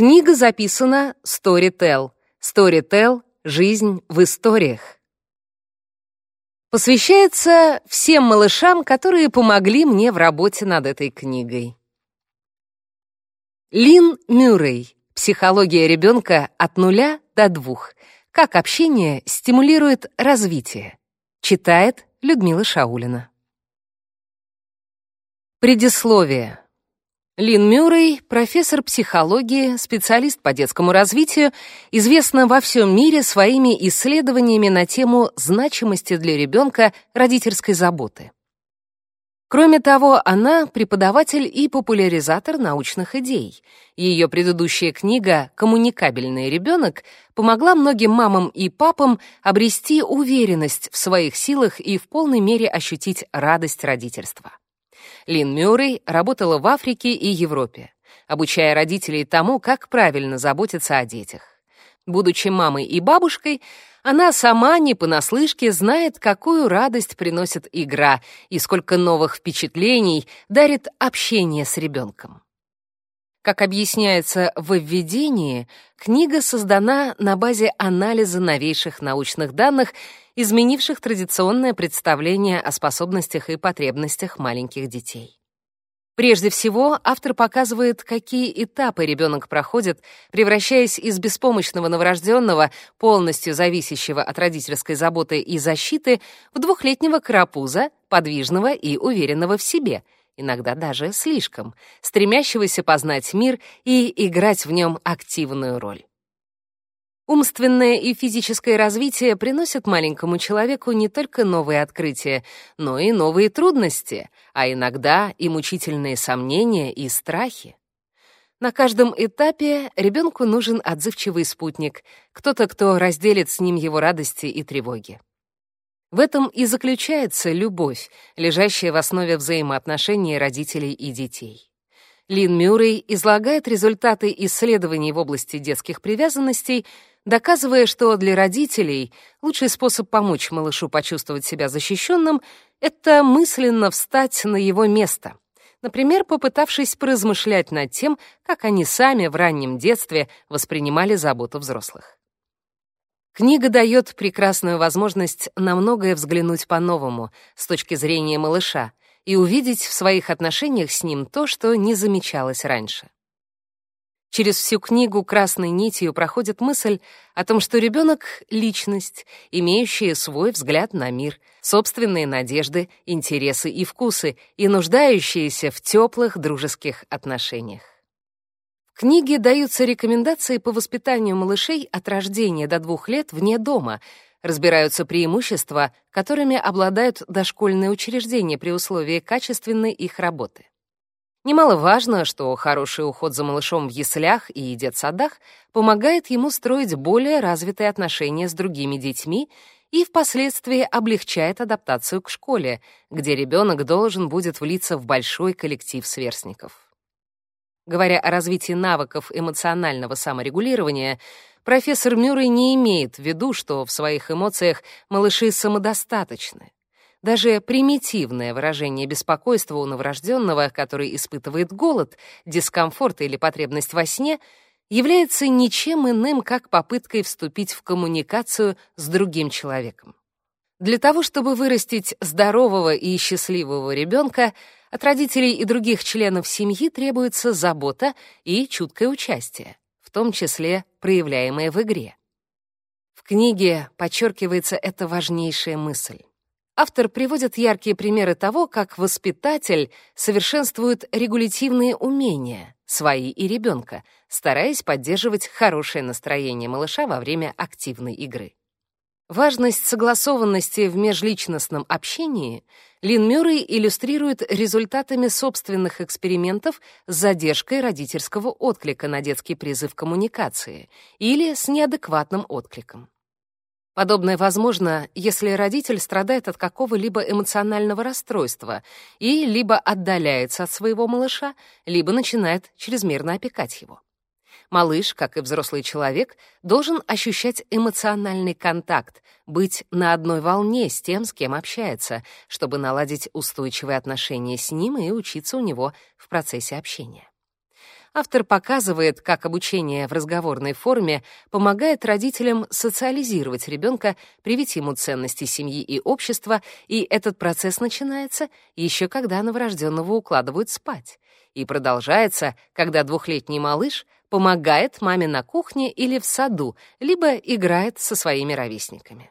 Книга записана Storytel. Storytel — жизнь в историях. Посвящается всем малышам, которые помогли мне в работе над этой книгой. Лин Мюррей. Психология ребенка от нуля до двух. Как общение стимулирует развитие. Читает Людмила Шаулина. Предисловие. Лин Мюррей, профессор психологии, специалист по детскому развитию, известна во всем мире своими исследованиями на тему значимости для ребенка родительской заботы. Кроме того, она преподаватель и популяризатор научных идей. Ее предыдущая книга «Коммуникабельный ребенок» помогла многим мамам и папам обрести уверенность в своих силах и в полной мере ощутить радость родительства. Лин Мюррей работала в Африке и Европе, обучая родителей тому, как правильно заботиться о детях. Будучи мамой и бабушкой, она сама не понаслышке знает, какую радость приносит игра и сколько новых впечатлений дарит общение с ребенком. Как объясняется в введении, книга создана на базе анализа новейших научных данных, изменивших традиционное представление о способностях и потребностях маленьких детей. Прежде всего, автор показывает, какие этапы ребенок проходит, превращаясь из беспомощного новорожденного, полностью зависящего от родительской заботы и защиты, в двухлетнего карапуза, подвижного и уверенного в себе — иногда даже слишком, стремящегося познать мир и играть в нем активную роль. Умственное и физическое развитие приносят маленькому человеку не только новые открытия, но и новые трудности, а иногда и мучительные сомнения и страхи. На каждом этапе ребенку нужен отзывчивый спутник, кто-то, кто разделит с ним его радости и тревоги. В этом и заключается любовь, лежащая в основе взаимоотношений родителей и детей. Лин Мюррей излагает результаты исследований в области детских привязанностей, доказывая, что для родителей лучший способ помочь малышу почувствовать себя защищенным — это мысленно встать на его место. Например, попытавшись поразмышлять над тем, как они сами в раннем детстве воспринимали заботу взрослых. Книга дает прекрасную возможность на многое взглянуть по-новому, с точки зрения малыша, и увидеть в своих отношениях с ним то, что не замечалось раньше. Через всю книгу красной нитью проходит мысль о том, что ребенок — личность, имеющая свой взгляд на мир, собственные надежды, интересы и вкусы, и нуждающаяся в теплых дружеских отношениях книге даются рекомендации по воспитанию малышей от рождения до двух лет вне дома, разбираются преимущества, которыми обладают дошкольные учреждения при условии качественной их работы. Немаловажно, что хороший уход за малышом в яслях и детсадах помогает ему строить более развитые отношения с другими детьми и впоследствии облегчает адаптацию к школе, где ребенок должен будет влиться в большой коллектив сверстников. Говоря о развитии навыков эмоционального саморегулирования, профессор Мюррей не имеет в виду, что в своих эмоциях малыши самодостаточны. Даже примитивное выражение беспокойства у новорожденного, который испытывает голод, дискомфорт или потребность во сне, является ничем иным, как попыткой вступить в коммуникацию с другим человеком. Для того, чтобы вырастить здорового и счастливого ребенка, от родителей и других членов семьи требуется забота и чуткое участие, в том числе проявляемое в игре. В книге подчеркивается эта важнейшая мысль. Автор приводит яркие примеры того, как воспитатель совершенствует регулятивные умения, свои и ребенка, стараясь поддерживать хорошее настроение малыша во время активной игры. Важность согласованности в межличностном общении Лин Мюррей иллюстрирует результатами собственных экспериментов с задержкой родительского отклика на детский призыв коммуникации или с неадекватным откликом. Подобное возможно, если родитель страдает от какого-либо эмоционального расстройства и либо отдаляется от своего малыша, либо начинает чрезмерно опекать его. Малыш, как и взрослый человек, должен ощущать эмоциональный контакт, быть на одной волне с тем, с кем общается, чтобы наладить устойчивые отношения с ним и учиться у него в процессе общения. Автор показывает, как обучение в разговорной форме помогает родителям социализировать ребенка, привить ему ценности семьи и общества, и этот процесс начинается еще когда новорожденного укладывают спать, и продолжается, когда двухлетний малыш помогает маме на кухне или в саду, либо играет со своими ровесниками.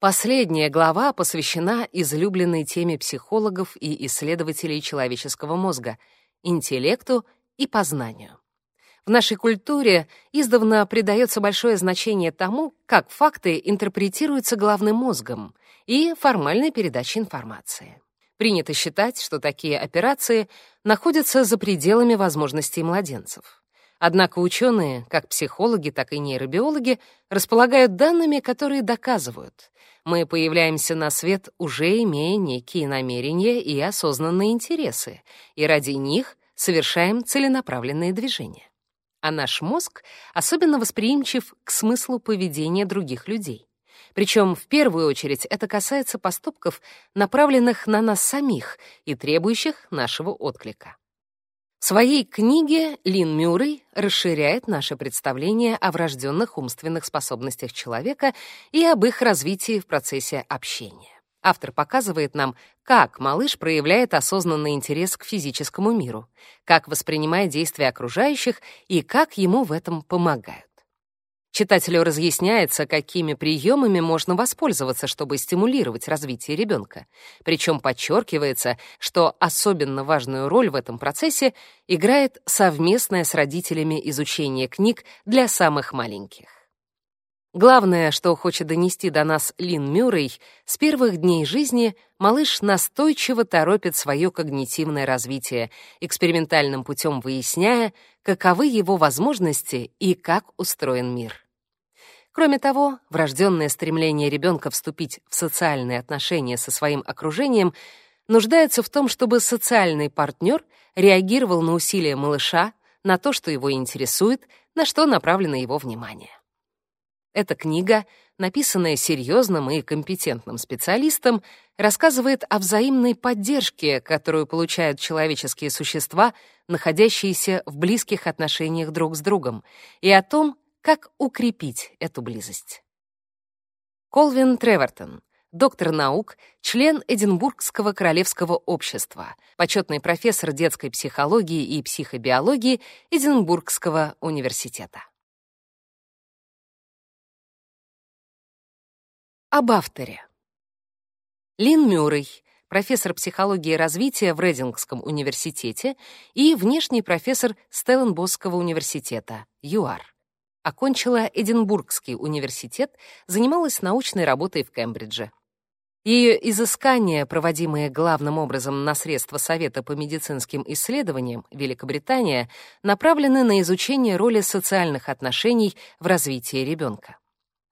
Последняя глава посвящена излюбленной теме психологов и исследователей человеческого мозга — интеллекту и познанию. В нашей культуре издавна придается большое значение тому, как факты интерпретируются головным мозгом и формальной передачей информации. Принято считать, что такие операции находятся за пределами возможностей младенцев. Однако ученые, как психологи, так и нейробиологи, располагают данными, которые доказывают, мы появляемся на свет, уже имея некие намерения и осознанные интересы, и ради них совершаем целенаправленные движения. А наш мозг особенно восприимчив к смыслу поведения других людей. Причем в первую очередь это касается поступков, направленных на нас самих и требующих нашего отклика. В своей книге Лин Мюррей расширяет наше представление о врожденных умственных способностях человека и об их развитии в процессе общения. Автор показывает нам, как малыш проявляет осознанный интерес к физическому миру, как воспринимает действия окружающих и как ему в этом помогают. Читателю разъясняется, какими приемами можно воспользоваться, чтобы стимулировать развитие ребенка. Причем подчеркивается, что особенно важную роль в этом процессе играет совместное с родителями изучение книг для самых маленьких. Главное, что хочет донести до нас Лин Мюррей, с первых дней жизни малыш настойчиво торопит свое когнитивное развитие, экспериментальным путем выясняя, каковы его возможности и как устроен мир. Кроме того, врожденное стремление ребенка вступить в социальные отношения со своим окружением нуждается в том, чтобы социальный партнер реагировал на усилия малыша, на то, что его интересует, на что направлено его внимание. Эта книга, написанная серьезным и компетентным специалистом, рассказывает о взаимной поддержке, которую получают человеческие существа, находящиеся в близких отношениях друг с другом, и о том, как укрепить эту близость. Колвин Тревертон, доктор наук, член Эдинбургского королевского общества, почетный профессор детской психологии и психобиологии Эдинбургского университета. Об авторе. Лин Мюррей, профессор психологии развития в Рейдингском университете и внешний профессор Стелленбосского университета, ЮАР. Окончила Эдинбургский университет, занималась научной работой в Кембридже. Ее изыскания, проводимые главным образом на средства Совета по медицинским исследованиям Великобритания, направлены на изучение роли социальных отношений в развитии ребенка.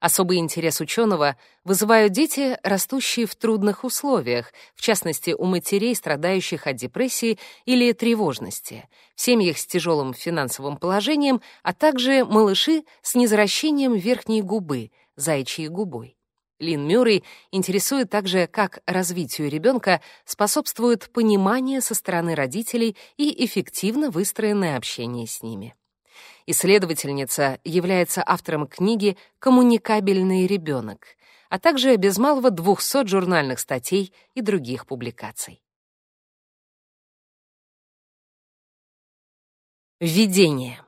Особый интерес ученого вызывают дети, растущие в трудных условиях, в частности, у матерей, страдающих от депрессии или тревожности, в семьях с тяжелым финансовым положением, а также малыши с незаращением верхней губы, заячьей губой. Лин Мюррей интересует также, как развитию ребенка способствует понимание со стороны родителей и эффективно выстроенное общение с ними. Исследовательница является автором книги «Коммуникабельный ребенок», а также без малого 200 журнальных статей и других публикаций. Введение.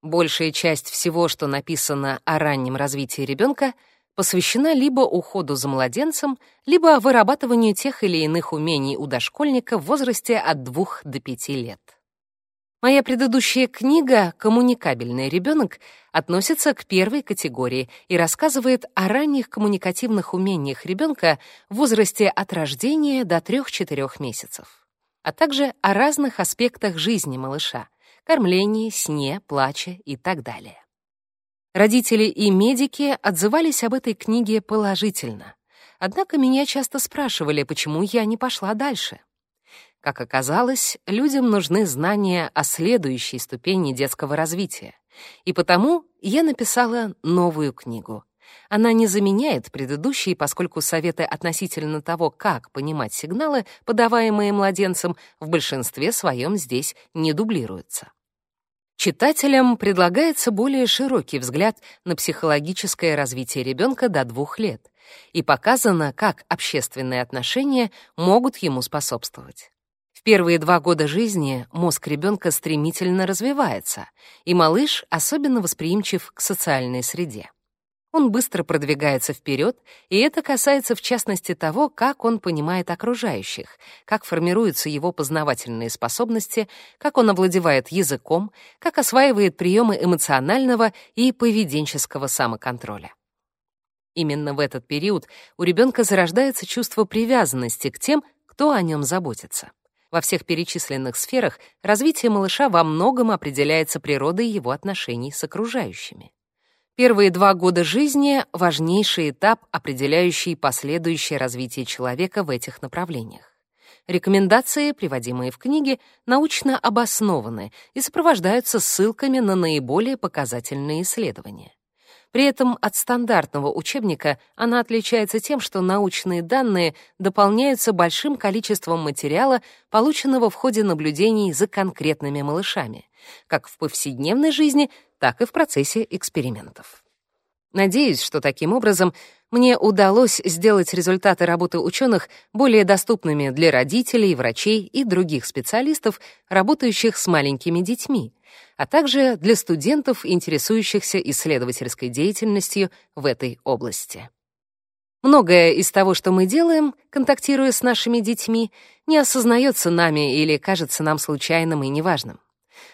Большая часть всего, что написано о раннем развитии ребенка, посвящена либо уходу за младенцем, либо вырабатыванию тех или иных умений у дошкольника в возрасте от 2 до 5 лет. Моя предыдущая книга «Коммуникабельный ребенок» относится к первой категории и рассказывает о ранних коммуникативных умениях ребенка в возрасте от рождения до 3-4 месяцев, а также о разных аспектах жизни малыша — кормлении, сне, плаче и так далее. Родители и медики отзывались об этой книге положительно. Однако меня часто спрашивали, почему я не пошла дальше. Как оказалось, людям нужны знания о следующей ступени детского развития. И потому я написала новую книгу Она не заменяет предыдущие, поскольку советы относительно того, как понимать сигналы, подаваемые младенцем, в большинстве своем здесь не дублируются. Читателям предлагается более широкий взгляд на психологическое развитие ребенка до двух лет и показано, как общественные отношения могут ему способствовать. Первые два года жизни мозг ребенка стремительно развивается, и малыш особенно восприимчив к социальной среде. Он быстро продвигается вперед, и это касается в частности того, как он понимает окружающих, как формируются его познавательные способности, как он овладевает языком, как осваивает приемы эмоционального и поведенческого самоконтроля. Именно в этот период у ребенка зарождается чувство привязанности к тем, кто о нем заботится. Во всех перечисленных сферах развитие малыша во многом определяется природой его отношений с окружающими. Первые два года жизни — важнейший этап, определяющий последующее развитие человека в этих направлениях. Рекомендации, приводимые в книге, научно обоснованы и сопровождаются ссылками на наиболее показательные исследования. При этом от стандартного учебника она отличается тем, что научные данные дополняются большим количеством материала, полученного в ходе наблюдений за конкретными малышами, как в повседневной жизни, так и в процессе экспериментов. Надеюсь, что таким образом мне удалось сделать результаты работы ученых более доступными для родителей, врачей и других специалистов, работающих с маленькими детьми, а также для студентов, интересующихся исследовательской деятельностью в этой области. Многое из того, что мы делаем, контактируя с нашими детьми, не осознается нами или кажется нам случайным и неважным.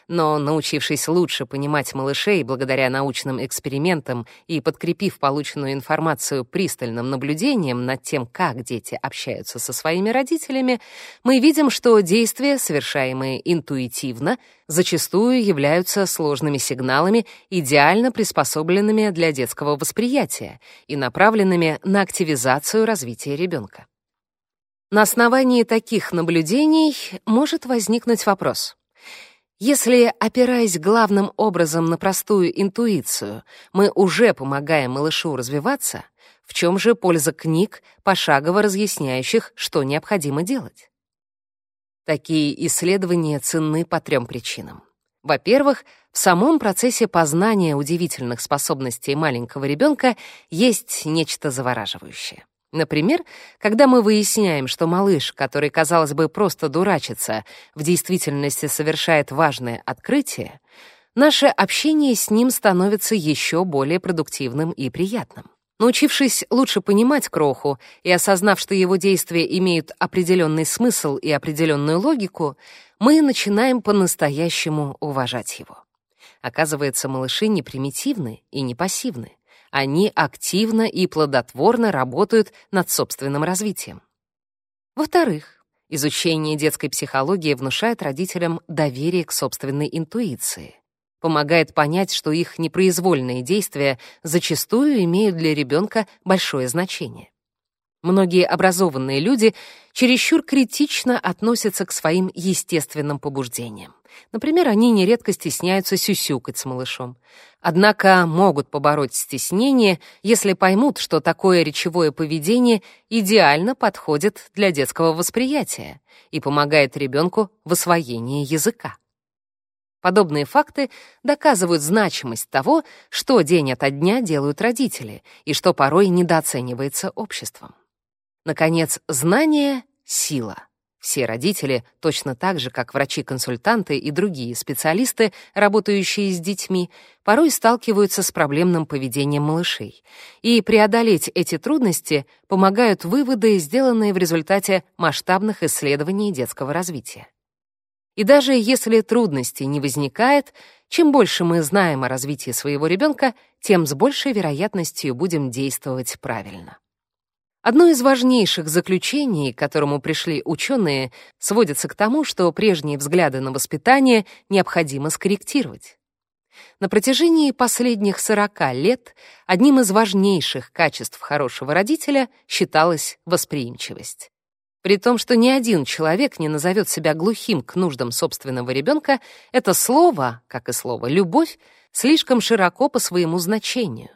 Но, научившись лучше понимать малышей благодаря научным экспериментам и подкрепив полученную информацию пристальным наблюдением над тем, как дети общаются со своими родителями, мы видим, что действия, совершаемые интуитивно, зачастую являются сложными сигналами, идеально приспособленными для детского восприятия и направленными на активизацию развития ребенка. На основании таких наблюдений может возникнуть вопрос — если, опираясь главным образом на простую интуицию, мы уже помогаем малышу развиваться, в чем же польза книг, пошагово разъясняющих, что необходимо делать? Такие исследования ценны по трем причинам. Во-первых, в самом процессе познания удивительных способностей маленького ребенка есть нечто завораживающее. Например, когда мы выясняем, что малыш, который, казалось бы, просто дурачится, в действительности совершает важное открытие, наше общение с ним становится еще более продуктивным и приятным. Научившись лучше понимать кроху и осознав, что его действия имеют определенный смысл и определенную логику, мы начинаем по-настоящему уважать его. Оказывается, малыши не примитивны и не пассивны они активно и плодотворно работают над собственным развитием. Во-вторых, изучение детской психологии внушает родителям доверие к собственной интуиции, помогает понять, что их непроизвольные действия зачастую имеют для ребенка большое значение. Многие образованные люди чересчур критично относятся к своим естественным побуждениям. Например, они нередко стесняются сюсюкать с малышом. Однако могут побороть стеснение, если поймут, что такое речевое поведение идеально подходит для детского восприятия и помогает ребенку в освоении языка. Подобные факты доказывают значимость того, что день ото дня делают родители и что порой недооценивается обществом. Наконец, знание — сила. Все родители, точно так же, как врачи-консультанты и другие специалисты, работающие с детьми, порой сталкиваются с проблемным поведением малышей. И преодолеть эти трудности помогают выводы, сделанные в результате масштабных исследований детского развития. И даже если трудностей не возникает, чем больше мы знаем о развитии своего ребенка, тем с большей вероятностью будем действовать правильно. Одно из важнейших заключений, к которому пришли ученые, сводится к тому, что прежние взгляды на воспитание необходимо скорректировать. На протяжении последних 40 лет одним из важнейших качеств хорошего родителя считалась восприимчивость. При том, что ни один человек не назовет себя глухим к нуждам собственного ребенка, это слово, как и слово «любовь», слишком широко по своему значению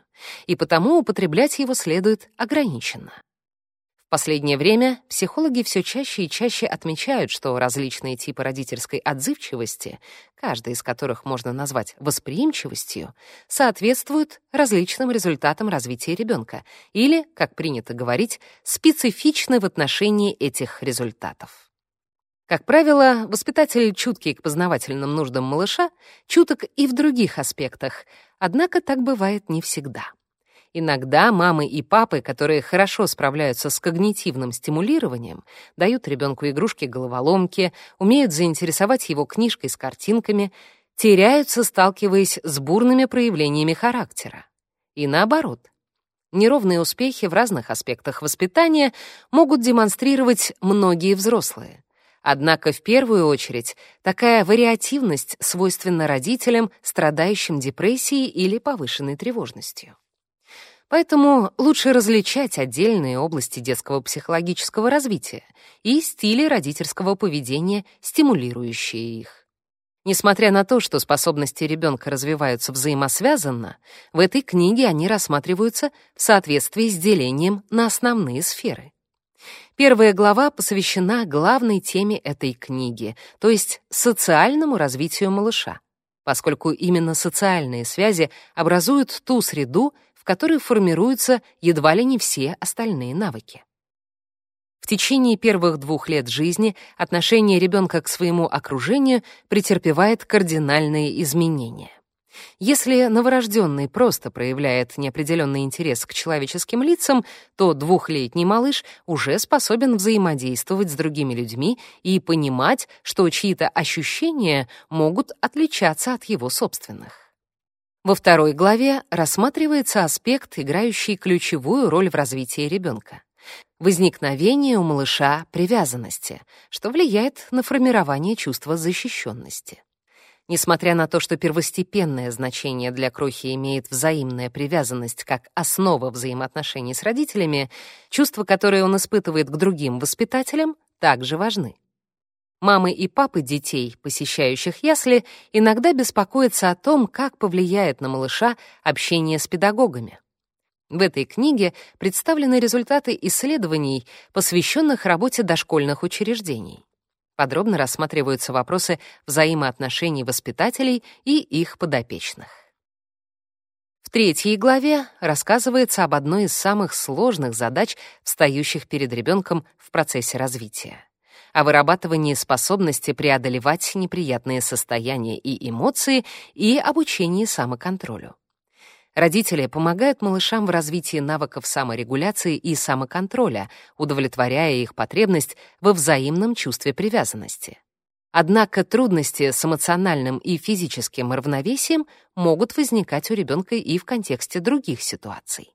и потому употреблять его следует ограниченно. Последнее время психологи все чаще и чаще отмечают, что различные типы родительской отзывчивости, каждый из которых можно назвать восприимчивостью, соответствуют различным результатам развития ребенка или, как принято говорить, специфичны в отношении этих результатов. Как правило, воспитатель, чуткий к познавательным нуждам малыша, чуток и в других аспектах, однако так бывает не всегда. Иногда мамы и папы, которые хорошо справляются с когнитивным стимулированием, дают ребенку игрушки-головоломки, умеют заинтересовать его книжкой с картинками, теряются, сталкиваясь с бурными проявлениями характера. И наоборот. Неровные успехи в разных аспектах воспитания могут демонстрировать многие взрослые. Однако в первую очередь такая вариативность свойственна родителям, страдающим депрессией или повышенной тревожностью. Поэтому лучше различать отдельные области детского психологического развития и стили родительского поведения, стимулирующие их. Несмотря на то, что способности ребенка развиваются взаимосвязанно, в этой книге они рассматриваются в соответствии с делением на основные сферы. Первая глава посвящена главной теме этой книги, то есть социальному развитию малыша, поскольку именно социальные связи образуют ту среду, в которой формируются едва ли не все остальные навыки. В течение первых двух лет жизни отношение ребенка к своему окружению претерпевает кардинальные изменения. Если новорожденный просто проявляет неопределенный интерес к человеческим лицам, то двухлетний малыш уже способен взаимодействовать с другими людьми и понимать, что чьи-то ощущения могут отличаться от его собственных. Во второй главе рассматривается аспект, играющий ключевую роль в развитии ребенка. Возникновение у малыша привязанности, что влияет на формирование чувства защищенности. Несмотря на то, что первостепенное значение для крохи имеет взаимная привязанность как основа взаимоотношений с родителями, чувства, которые он испытывает к другим воспитателям, также важны. Мамы и папы детей, посещающих ясли, иногда беспокоятся о том, как повлияет на малыша общение с педагогами. В этой книге представлены результаты исследований, посвященных работе дошкольных учреждений. Подробно рассматриваются вопросы взаимоотношений воспитателей и их подопечных. В третьей главе рассказывается об одной из самых сложных задач, встающих перед ребенком в процессе развития о вырабатывании способности преодолевать неприятные состояния и эмоции и обучении самоконтролю. Родители помогают малышам в развитии навыков саморегуляции и самоконтроля, удовлетворяя их потребность во взаимном чувстве привязанности. Однако трудности с эмоциональным и физическим равновесием могут возникать у ребенка и в контексте других ситуаций.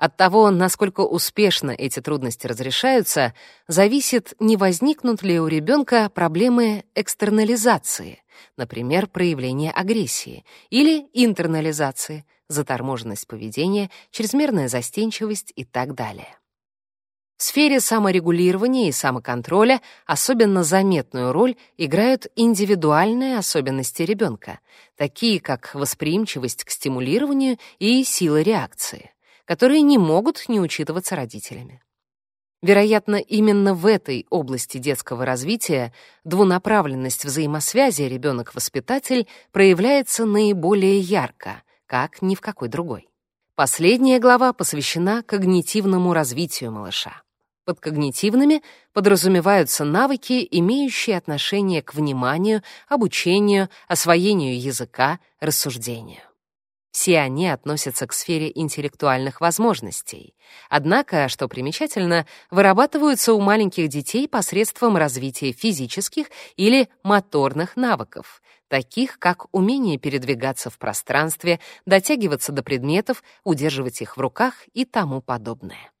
От того, насколько успешно эти трудности разрешаются, зависит, не возникнут ли у ребенка проблемы экстернализации, например, проявление агрессии, или интернализации, заторможенность поведения, чрезмерная застенчивость и так далее. В сфере саморегулирования и самоконтроля особенно заметную роль играют индивидуальные особенности ребенка, такие как восприимчивость к стимулированию и сила реакции которые не могут не учитываться родителями. Вероятно, именно в этой области детского развития двунаправленность взаимосвязи ребенок-воспитатель проявляется наиболее ярко, как ни в какой другой. Последняя глава посвящена когнитивному развитию малыша. Под когнитивными подразумеваются навыки, имеющие отношение к вниманию, обучению, освоению языка, рассуждению. Все они относятся к сфере интеллектуальных возможностей. Однако, что примечательно, вырабатываются у маленьких детей посредством развития физических или моторных навыков, таких как умение передвигаться в пространстве, дотягиваться до предметов, удерживать их в руках и тому подобное.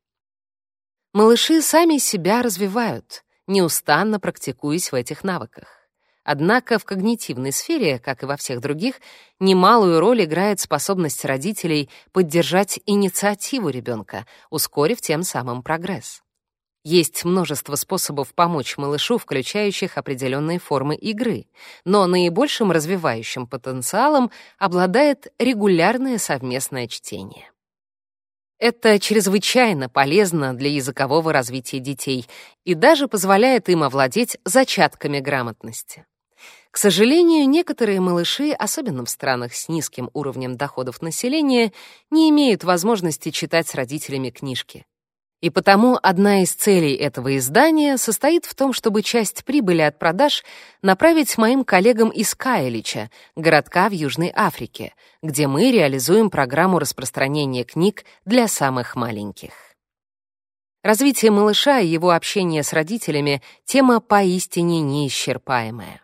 Малыши сами себя развивают, неустанно практикуясь в этих навыках. Однако в когнитивной сфере, как и во всех других, немалую роль играет способность родителей поддержать инициативу ребенка, ускорив тем самым прогресс. Есть множество способов помочь малышу, включающих определенные формы игры, но наибольшим развивающим потенциалом обладает регулярное совместное чтение. Это чрезвычайно полезно для языкового развития детей и даже позволяет им овладеть зачатками грамотности. К сожалению, некоторые малыши, особенно в странах с низким уровнем доходов населения, не имеют возможности читать с родителями книжки. И потому одна из целей этого издания состоит в том, чтобы часть прибыли от продаж направить моим коллегам из Каэлича, городка в Южной Африке, где мы реализуем программу распространения книг для самых маленьких. Развитие малыша и его общение с родителями — тема поистине неисчерпаемая.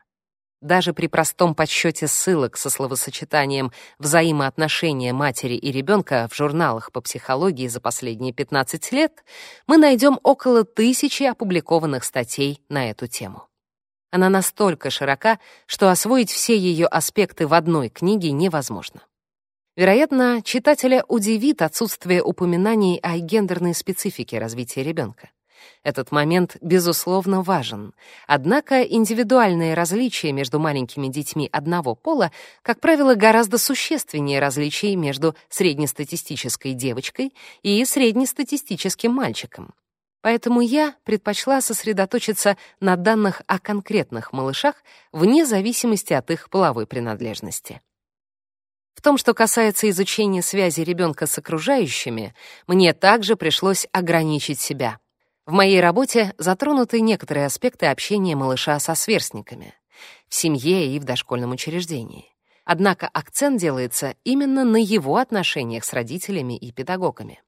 Даже при простом подсчете ссылок со словосочетанием «взаимоотношения матери и ребенка» в журналах по психологии за последние 15 лет мы найдем около тысячи опубликованных статей на эту тему. Она настолько широка, что освоить все ее аспекты в одной книге невозможно. Вероятно, читателя удивит отсутствие упоминаний о гендерной специфике развития ребенка. Этот момент, безусловно, важен. Однако индивидуальные различия между маленькими детьми одного пола, как правило, гораздо существеннее различий между среднестатистической девочкой и среднестатистическим мальчиком. Поэтому я предпочла сосредоточиться на данных о конкретных малышах вне зависимости от их половой принадлежности. В том, что касается изучения связи ребенка с окружающими, мне также пришлось ограничить себя — в моей работе затронуты некоторые аспекты общения малыша со сверстниками, в семье и в дошкольном учреждении. Однако акцент делается именно на его отношениях с родителями и педагогами.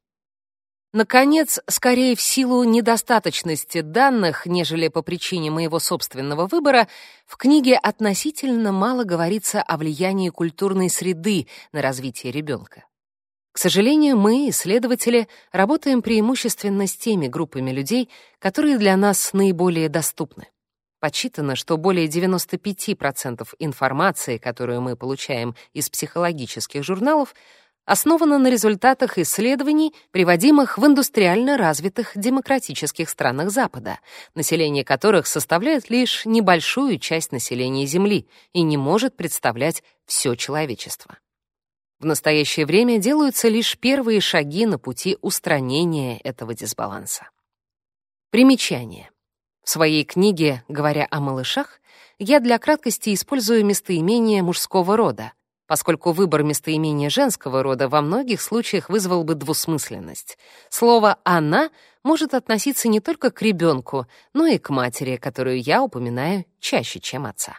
Наконец, скорее в силу недостаточности данных, нежели по причине моего собственного выбора, в книге относительно мало говорится о влиянии культурной среды на развитие ребенка. К сожалению, мы, исследователи, работаем преимущественно с теми группами людей, которые для нас наиболее доступны. Подсчитано, что более 95% информации, которую мы получаем из психологических журналов, основана на результатах исследований, приводимых в индустриально развитых демократических странах Запада, население которых составляет лишь небольшую часть населения Земли и не может представлять все человечество. В настоящее время делаются лишь первые шаги на пути устранения этого дисбаланса. Примечание. В своей книге «Говоря о малышах» я для краткости использую местоимение мужского рода, поскольку выбор местоимения женского рода во многих случаях вызвал бы двусмысленность. Слово «она» может относиться не только к ребенку, но и к матери, которую я упоминаю чаще, чем отца.